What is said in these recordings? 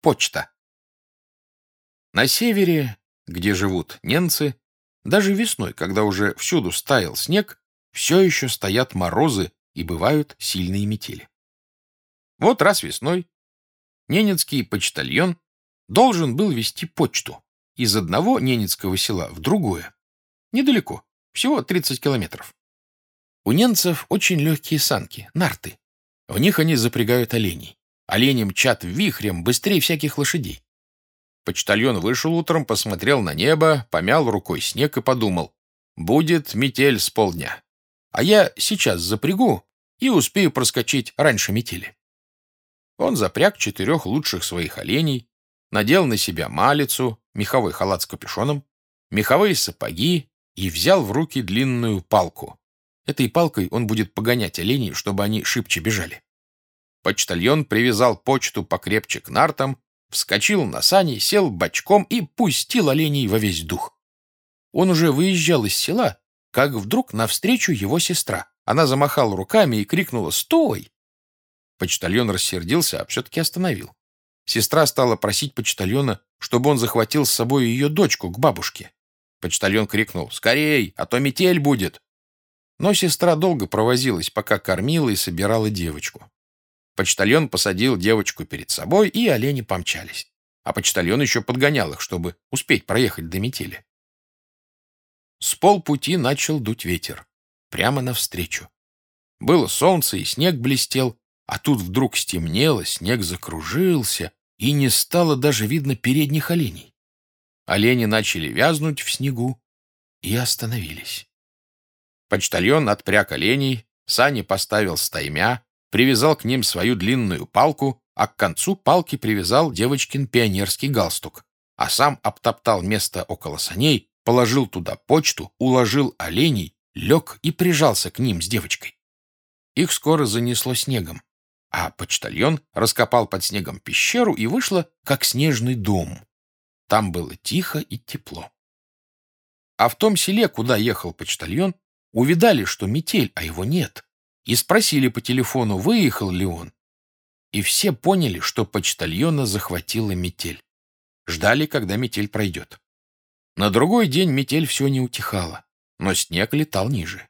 почта. На севере, где живут ненцы, даже весной, когда уже всюду стаял снег, все еще стоят морозы и бывают сильные метели. Вот раз весной ненецкий почтальон должен был вести почту из одного ненецкого села в другое. Недалеко, всего 30 километров. У ненцев очень легкие санки, нарты. В них они запрягают оленей. Олени мчат вихрем быстрее всяких лошадей. Почтальон вышел утром, посмотрел на небо, помял рукой снег и подумал. Будет метель с полдня. А я сейчас запрягу и успею проскочить раньше метели. Он запряг четырех лучших своих оленей, надел на себя малицу, меховой халат с капюшоном, меховые сапоги и взял в руки длинную палку. Этой палкой он будет погонять оленей, чтобы они шибче бежали. Почтальон привязал почту покрепче к нартам, вскочил на сани, сел бочком и пустил оленей во весь дух. Он уже выезжал из села, как вдруг навстречу его сестра. Она замахала руками и крикнула «Стой!». Почтальон рассердился, а все-таки остановил. Сестра стала просить почтальона, чтобы он захватил с собой ее дочку к бабушке. Почтальон крикнул «Скорей, а то метель будет!». Но сестра долго провозилась, пока кормила и собирала девочку. Почтальон посадил девочку перед собой, и олени помчались. А почтальон еще подгонял их, чтобы успеть проехать до метели. С полпути начал дуть ветер. Прямо навстречу. Было солнце, и снег блестел, а тут вдруг стемнело, снег закружился, и не стало даже видно передних оленей. Олени начали вязнуть в снегу и остановились. Почтальон отпряг оленей, сани поставил стаймя, привязал к ним свою длинную палку, а к концу палки привязал девочкин пионерский галстук, а сам обтоптал место около саней, положил туда почту, уложил оленей, лег и прижался к ним с девочкой. Их скоро занесло снегом, а почтальон раскопал под снегом пещеру и вышло, как снежный дом. Там было тихо и тепло. А в том селе, куда ехал почтальон, увидали, что метель, а его нет и спросили по телефону, выехал ли он. И все поняли, что почтальона захватила метель. Ждали, когда метель пройдет. На другой день метель все не утихала, но снег летал ниже.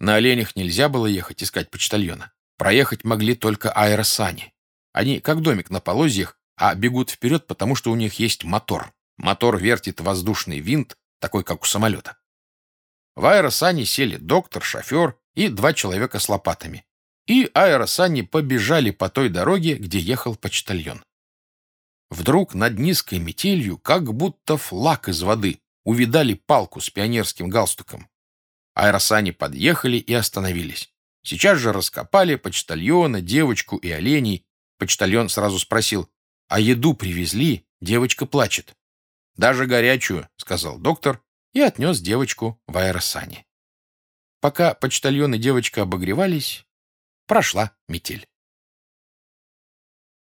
На оленях нельзя было ехать искать почтальона. Проехать могли только аэросани. Они как домик на полозьях, а бегут вперед, потому что у них есть мотор. Мотор вертит воздушный винт, такой, как у самолета. В аэросани сели доктор, шофер и два человека с лопатами. И аэросани побежали по той дороге, где ехал почтальон. Вдруг над низкой метелью, как будто флаг из воды, увидали палку с пионерским галстуком. Аэросани подъехали и остановились. Сейчас же раскопали почтальона, девочку и оленей. Почтальон сразу спросил, а еду привезли? Девочка плачет. «Даже горячую», — сказал доктор и отнес девочку в аэросане. Пока почтальон и девочка обогревались, прошла метель.